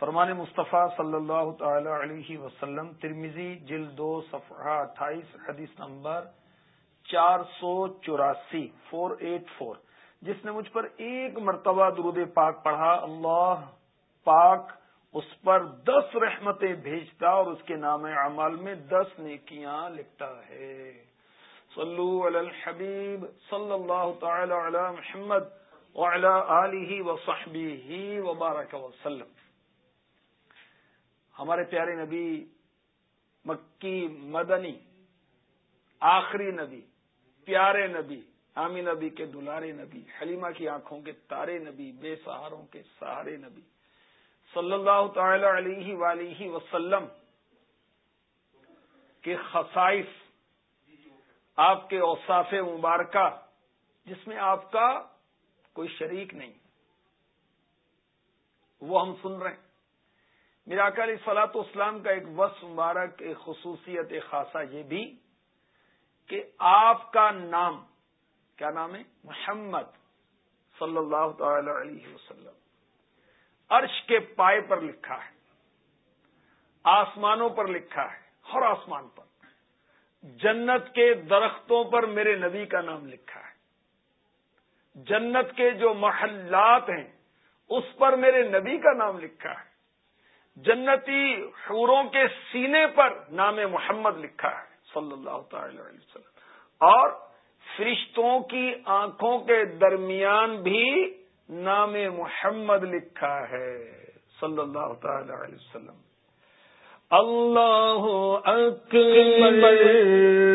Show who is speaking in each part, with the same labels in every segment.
Speaker 1: فرمان مصطفیٰ صلی اللہ تعالی علیہ وسلم ترمیزی جلد دو، صفحہ اٹھائیس، حدیث نمبر چار سو چوراسی، فور ایٹ فور۔ جس نے مجھ پر ایک مرتبہ درود پاک پڑھا، اللہ پاک اس پر دس رحمتیں بھیجتا اور اس کے نام عمل میں دس نیکیاں لکھتا ہے۔ صلو علی الحبیب صلی اللہ تعالی علی محمد وعلی آلہ وصحبہ وبارک وسلم۔ ہمارے پیارے نبی، مکی مدنی، آخری نبی، پیارے نبی عامی نبی کے دلارے نبی، حلیمہ کی آنکھوں کے تارے نبی، بے سہاروں کے سہارے نبی۔ صلی اللہ تعالی علیہ ولیہ وسلم کے خصائف آپ کے اوساف مبارکہ، جس میں آپ کا کوئی شریک نہیں۔ وہ ہم سن رہے ہیں۔ میرا علی فلاط اسلام کا ایک وصف مبارک، ایک خصوصیت، ایک خاصا یہ بھی کہ آپ کا نام، کیا نام ہے؟ محمد صلی اللہ تعالی علیہ وسلم۔ عرش کے پائے پر لکھا ہے، آسمانوں پر لکھا ہے، ہر آسمان پر۔ جنت کے درختوں پر میرے نبی کا نام لکھا ہے۔ جنت کے جو محلات ہیں، اس پر میرے نبی کا نام لکھا ہے۔ جنتی حوروں کے سینے پر نام محمد لکھا ہے، صلی اللہ تعالی علیہ وسلم۔ اور فرشتوں کی آنکھوں کے درمیان بھی نام محمد لکھا ہے، صلی اللہ تعالی علیہ وسلم۔ اللہ اکبر،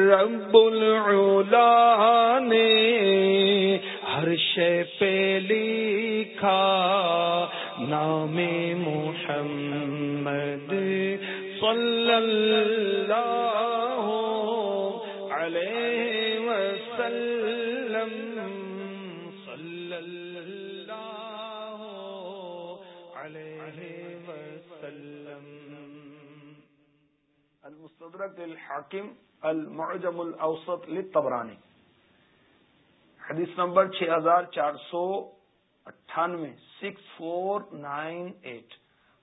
Speaker 1: رب العلا نے ہر شے پہ لکھا۔ نام محمد صلی اللہ علیہ وسلم صلی اللہ علیہ وسلم المستدرک الحاکم المعجم الاوسط للطبرانی، حدیث نمبر چھ ہزار چار سو اٹھانوے سکس، فور، نائن، ایٹ۔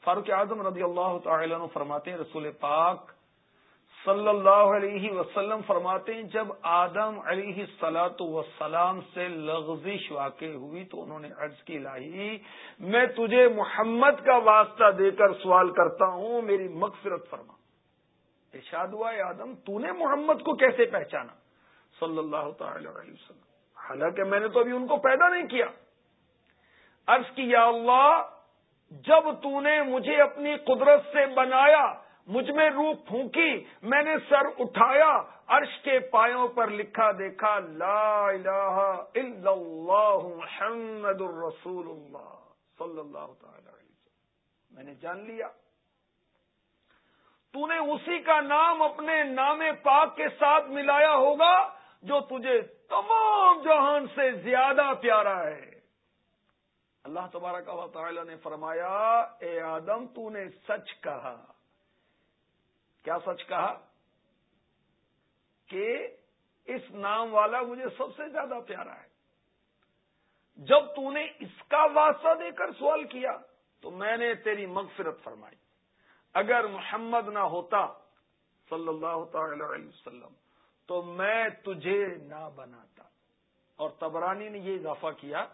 Speaker 1: فاروق اعظم رضی اللہ تعالی عنہ فرماتے ہیں، رسول پاک صلی اللہ علیہ وسلم فرماتے ہیں، جب آدم علیہ سلاۃ وسلام سے لغزش واقع ہوئی تو انہوں نے عرض کی لائی میں تجھے محمد کا واسطہ دے کر سوال کرتا ہوں، میری مغفرت فرما۔ ارشاد ہوا آدم تو نے محمد کو کیسے پہچانا؟ صلی اللہ تعالی علیہ وسلم۔ حالانکہ میں نے تو ابھی ان کو پیدا نہیں کیا۔ عرض کی، یا اللہ، جب تو نے مجھے اپنی قدرت سے بنایا، مجھ میں روح پھونکی، میں نے سر اٹھایا، عرش کے پایوں پر لکھا دیکھا، لا الہ الا اللہ محمد الرسول اللہ صلی اللہ تعالی وسلم. میں نے جان لیا۔ تو نے اسی کا نام اپنے نام پاک کے ساتھ ملایا ہوگا، جو تجھے تمام جہان سے زیادہ پیارا ہے۔ اللہ تبارک کا تعالی نے فرمایا، اے آدم، تو نے سچ کہا۔ کیا سچ کہا؟ کہ اس نام والا مجھے سب سے زیادہ پیارا ہے۔ جب تو نے اس کا واسطہ دے کر سوال کیا، تو میں نے تیری مغفرت فرمائی۔ اگر محمد نہ ہوتا، صلی اللہ تعالی علیہ وسلم، تو میں تجھے نہ بناتا۔ اور تبرانی نے یہ اضافہ کیا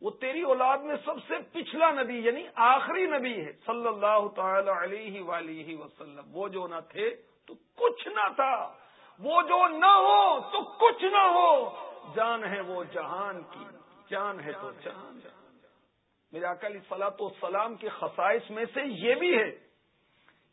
Speaker 1: وہ تیری اولاد میں سب سے پچھلا نبی یعنی آخری نبی ہے، صلی اللہ تعالی علیہ ولیہ وسلم۔ وہ جو نہ تھے تو کچھ نہ تھا۔ وہ جو نہ ہو تو کچھ نہ ہو۔ جان ہے وہ جہان کی، جان ہے تو جہان۔ میرا اکلی فلاط و سلام کے خصائص میں سے یہ بھی ہے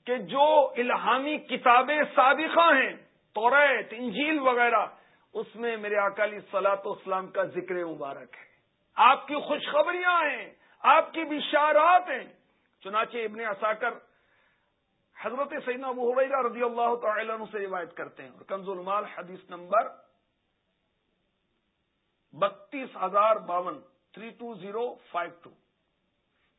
Speaker 1: کہ جو الہامی کتابیں سابقہ ہیں توریت انجیل وغیرہ، اس میں میرے اکالی سلاط اسلام کا ذکر مبارک ہے۔ آپ کی خوشخبریاں ہیں، آپ کی بشارات ہیں۔ چنانچہ ابن اساکر حضرت سیدنا ابو حریرہ رضی اللہ تعالی عنہ سے روایت کرتے ہیں۔ اور کنز المال حدیث نمبر بتیس ہزار باون، three two zero five two.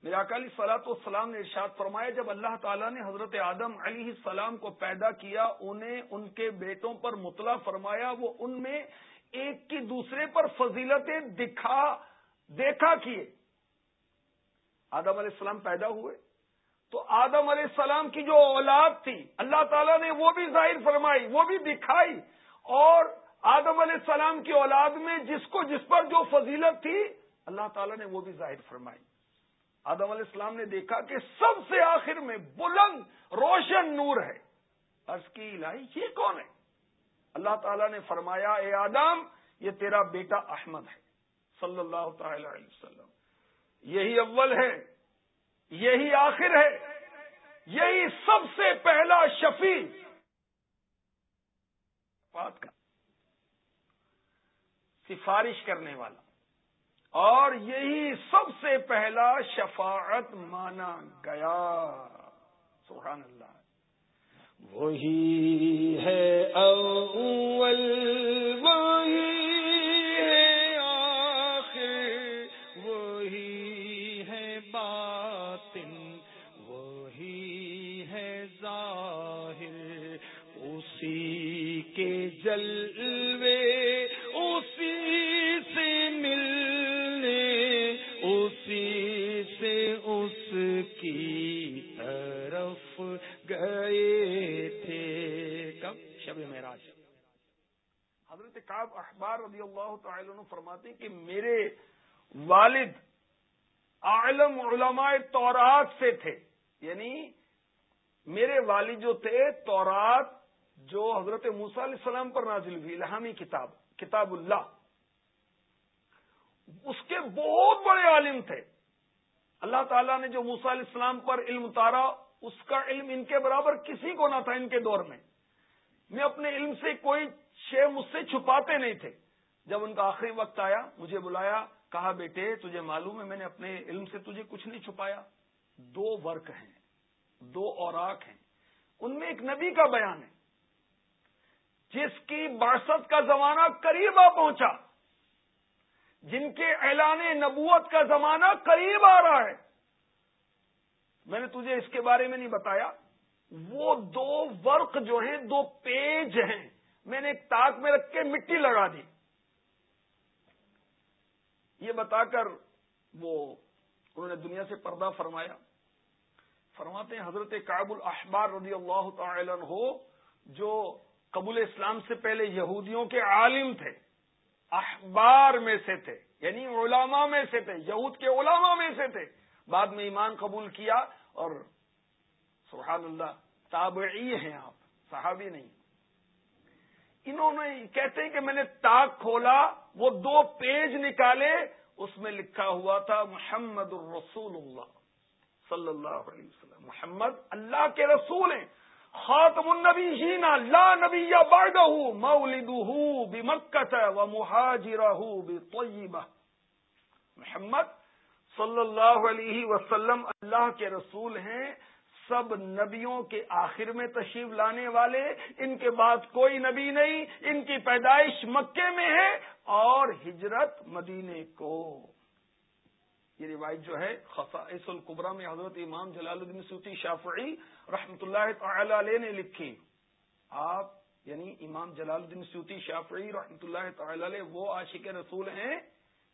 Speaker 1: میرا اکالی سلاط والسلام نے ارشاد فرمایا، جب اللہ تعالیٰ نے حضرت آدم علیہ السلام کو پیدا کیا، انہیں ان کے بیٹوں پر مطلع فرمایا، وہ ان میں ایک کی دوسرے پر فضیلتیں دکھا دیکھا کیے۔ آدم علیہ السلام پیدا ہوئے۔ تو آدم علیہ السلام کی جو اولاد تھی، اللہ تعالیٰ نے وہ بھی ظاہر فرمائی، وہ بھی دکھائی۔ اور آدم علیہ السلام کی اولاد میں جس کو، جس پر جو فضیلت تھی، اللہ تعالیٰ نے وہ بھی ظاہر فرمائی۔ آدم علیہ السلام نے دیکھا کہ سب سے آخر میں بلند، روشن نور ہے۔ عرض کی الہی، یہ کون ہے؟ اللہ تعالیٰ نے فرمایا، اے آدم، یہ تیرا بیٹا احمد ہے۔ صلی اللہ تعالی علیہ وسلم۔ یہی اول ہے، یہی آخر ہے، یہی سب سے پہلا شفیع۔ بات کا سفارش کرنے والا۔ اور یہی سب سے پہلا شفاعت مانا گیا۔ سبحان اللہ۔
Speaker 2: وہی ہے اول، وہی جلوے اسی سے ملنے، اسی سے اس کی طرف گئے تھے۔
Speaker 1: کب؟ شب معراج۔ حضرت کاب اخبار رضی اللہ تعالی عنہ فرماتے کہ میرے والد عالم علماء تورات سے تھے یعنی میرے والد جو تھے تورات جو حضرت موسا علیہ السلام پر نازل ہوئی، الہامی کتاب کتاب اللہ۔ اس کے بہت بڑے عالم تھے۔ اللہ تعالیٰ نے جو موسا علیہ السلام پر علم اتارا، اس کا علم ان کے برابر کسی کو نہ تھا ان کے دور میں۔ میں اپنے علم سے کوئی شے مجھ سے چھپاتے نہیں تھے۔ جب ان کا آخری وقت آیا، مجھے بلایا، کہا، بیٹے، تجھے معلوم ہے، میں نے اپنے علم سے تجھے کچھ نہیں چھپایا۔ دو ورک ہیں، دو اوراق ہیں۔ ان میں ایک نبی کا بیان ہے۔ جس کی باسط کا زمانہ قریب آ پہنچا، جن کے اعلان نبوت کا زمانہ قریب آ رہا ہے۔ میں نے تجھے اس کے بارے میں نہیں بتایا، وہ دو ورق جو ہیں، دو پیج ہیں۔ میں نے ایک تاک میں رکھ کے مٹی لگا دی۔ یہ بتا کر وہ انہوں نے دنیا سے پردہ فرمایا۔ فرماتے ہیں حضرت کاب الاحبار رضی اللہ تعالی ہو جو قبول اسلام سے پہلے یہودیوں کے عالم تھے اخبار میں سے تھے یعنی علماء میں سے تھے، یہود کے علماء میں سے تھے۔ بعد میں ایمان قبول کیا اور سبحان اللہ، تابعی ہیں آپ، صحابی نہیں۔ انہوں نے کہتے ہیں کہ میں نے تاک کھولا، وہ دو پیج نکالے، اس میں لکھا ہوا تھا محمد الرسول اللہ، صلی اللہ علیہ وسلم۔ محمد اللہ کے رسول ہیں۔ خاتم النبی جینا لا نبی یا بارڈ مولد بمکت و مہاجر محمد صلی اللہ علیہ وسلم اللہ کے رسول ہیں، سب نبیوں کے آخر میں تشریف لانے والے۔ ان کے بعد کوئی نبی نہیں، ان کی پیدائش مکے میں ہے اور ہجرت مدینے کو۔ یہ روایت جو ہے، خصائص القبرہ میں حضرت امام جلال الدین سوتی شافعی رحمت اللہ تعالی علیہ نے لکھی۔ آپ یعنی امام جلال الدین سوتی شافعی رحمت اللہ تعالی علیہ، وہ عاشق رسول ہیں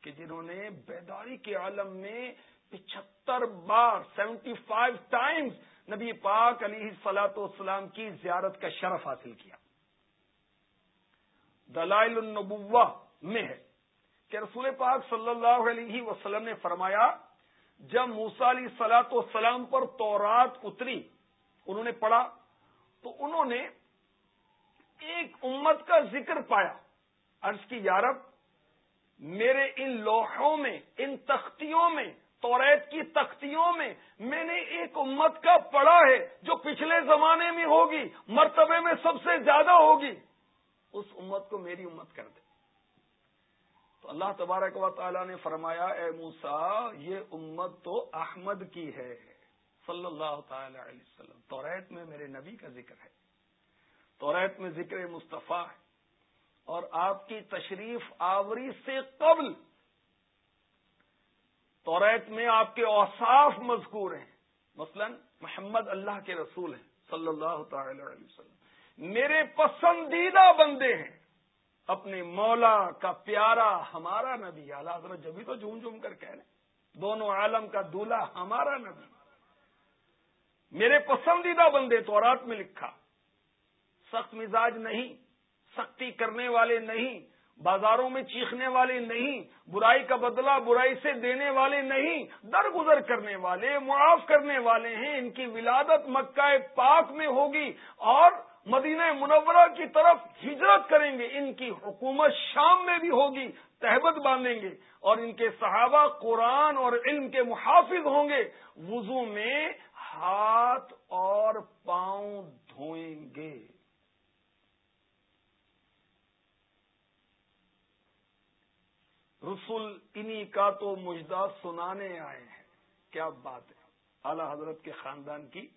Speaker 1: کہ جنہوں نے بیداری کے عالم میں پچہتر بار، سیونٹی فائیو ٹائمز نبی پاک علی سلاۃ والسلام کی زیارت کا شرف حاصل کیا۔ دلائل النبوہ میں ہے۔ کہ رسول پاک صلی اللہ علیہ وسلم نے فرمایا، جب موسا علی سلاۃ وسلام پر تورات اتری، انہوں نے پڑھا، تو انہوں نے ایک امت کا ذکر پایا۔ عرض کی یارب میرے ان لوحوں میں، ان تختیوں میں توریت کی تختیوں میں میں نے ایک امت کا پڑھا ہے جو پچھلے زمانے میں ہوگی، مرتبے میں سب سے زیادہ ہوگی۔ اس امت کو میری امت کر دے تو اللہ تبارک و تعالیٰ نے فرمایا، اے موسا یہ امت تو احمد کی ہے۔ صلی اللہ تعالی علیہ وسلم۔ توریت میں میرے نبی کا ذکر ہے۔ توریت میں ذکر مصطفیٰ ہے۔ اور آپ کی تشریف آوری سے قبل توریت میں آپ کے اوصاف مذکور ہیں۔ مثلا، محمد اللہ کے رسول ہیں۔ صلی اللہ تعالی علیہ وسلم۔ میرے پسندیدہ بندے ہیں۔ اپنے مولا کا پیارا ہمارا نبی، اعلیٰ حضرت جبھی تو جھوم جھوم کر کہہ رہے دونوں عالم کا دولہا ہمارا نبی۔ میرے پسندیدہ بندے تو رات میں لکھا، سخت مزاج نہیں، سختی کرنے والے نہیں، بازاروں میں چیخنے والے نہیں، برائی کا بدلہ برائی سے دینے والے نہیں، درگزر کرنے والے، معاف کرنے والے ہیں۔ ان کی ولادت مکہ پاک میں ہوگی اور مدینہ منورہ کی طرف ہجرت کریں گے۔ ان کی حکومت شام میں بھی ہوگی، تہبت باندھیں گے اور ان کے صحابہ قرآن اور علم کے محافظ ہوں گے۔ وضو میں ہاتھ اور پاؤں دھوئیں گے۔ رسول انہی کا تو مجدہ سنانے آئے ہیں۔ کیا بات ہے۔ اعلی حضرت کے خاندان کی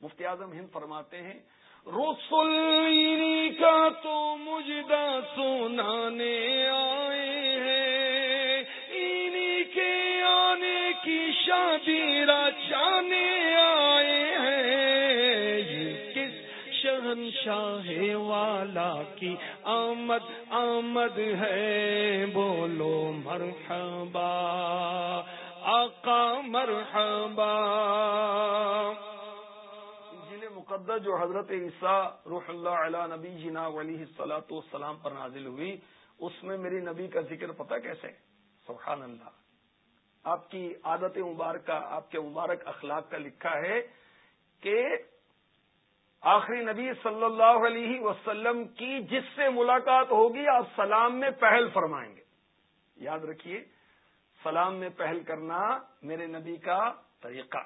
Speaker 1: مفتی اعظم ہند فرماتے ہیں رسول انہی کا تو مجدہ سنانے آئے ہیں۔ انہی کے آنے کی شادی رچانے آئے ہیں۔ شہنشاہ والا کی آمد آمد ہے؟ بولو مرحبا، آقا مرحبا جن جو حضرت عیسیٰ روح اللہ علیہ نبی جنا ولی سلاۃ والسلام پر نازل ہوئی، اس میں میری نبی کا ذکر پتہ کیسے؟ سبحان اللہ۔ آپ کی عادت مبارکہ آپ کے مبارک اخلاق کا لکھا ہے کہ آخری نبی صلی اللہ علیہ وسلم کی جس سے ملاقات ہوگی، آپ سلام میں پہل فرمائیں گے۔ یاد رکھیے، سلام میں پہل کرنا میرے نبی کا طریقہ۔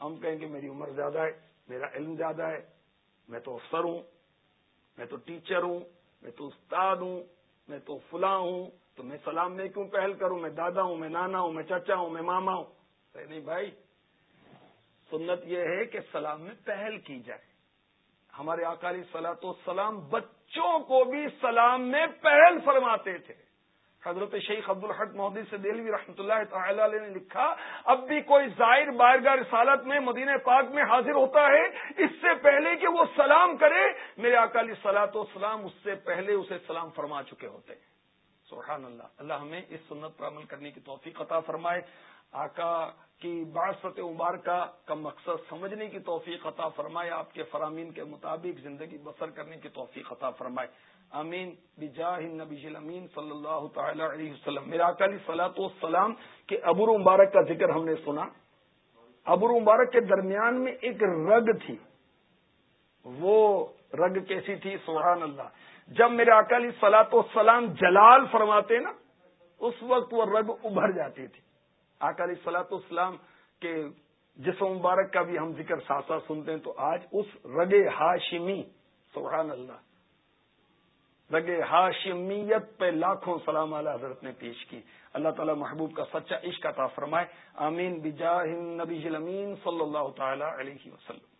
Speaker 1: ہم کہیں گے میری عمر زیادہ ہے۔ میرا علم زیادہ ہے، میں تو افسر ہوں، میں تو ٹیچر ہوں، میں تو استاد ہوں، میں تو فلاں ہوں، تو میں سلام میں کیوں پہل کروں؟ میں دادا ہوں، میں نانا ہوں، میں چچا ہوں، میں ماما ہوں۔ نہیں بھائی، سنت یہ ہے کہ سلام میں پہل کی جائے۔ ہمارے اکالی سلاط و سلام بچوں کو بھی سلام میں پہل فرماتے تھے۔ حضرت شیخ عبد الحق مودی سے دہلوی رحمۃ اللہ تعالی علیہ نے لکھا، اب بھی کوئی زائر بارگاہ رسالت میں مدینہ پاک میں حاضر ہوتا ہے، اس سے پہلے کہ وہ سلام کرے، میرے اکالی سلاط و سلام اس سے پہلے اسے سلام فرما چکے ہوتے ہیں۔ سبحان اللہ۔ اللہ ہمیں اس سنت پر عمل کرنے کی توفیق عطا فرمائے۔ آقا کی بارست مبارکہ کا مقصد سمجھنے کی توفیق عطا فرمائے، آپ کے فرامین کے مطابق زندگی بسر کرنے کی توفیق عطا فرمائے۔ امین بجاہ نبی امین صلی اللہ تعالی علیہ وسلم۔ میرا اکالی سلاۃ والسلام کے ابر مبارک کا ذکر ہم نے سنا۔ ابر مبارک کے درمیان میں ایک رگ تھی۔ وہ رگ کیسی تھی؟ سبحان اللہ۔ جب میرے اکالی سلاط والسلام جلال فرماتے نا، اس وقت وہ رگ ابھر جاتی تھی۔ آکالی سلاط اسلام کے جسم مبارک کا بھی ہم ذکر ساتھ ساتھ سنتے ہیں، تو آج اس رگ ہاشمی، سبحان اللہ رگ ہاشمیت پہ لاکھوں سلام علیہ حضرت نے پیش کی۔ اللہ تعالی محبوب کا سچا عشق عطا فرمائے۔ آمین بجاہ نبی صلی اللہ تعالی علیہ وسلم۔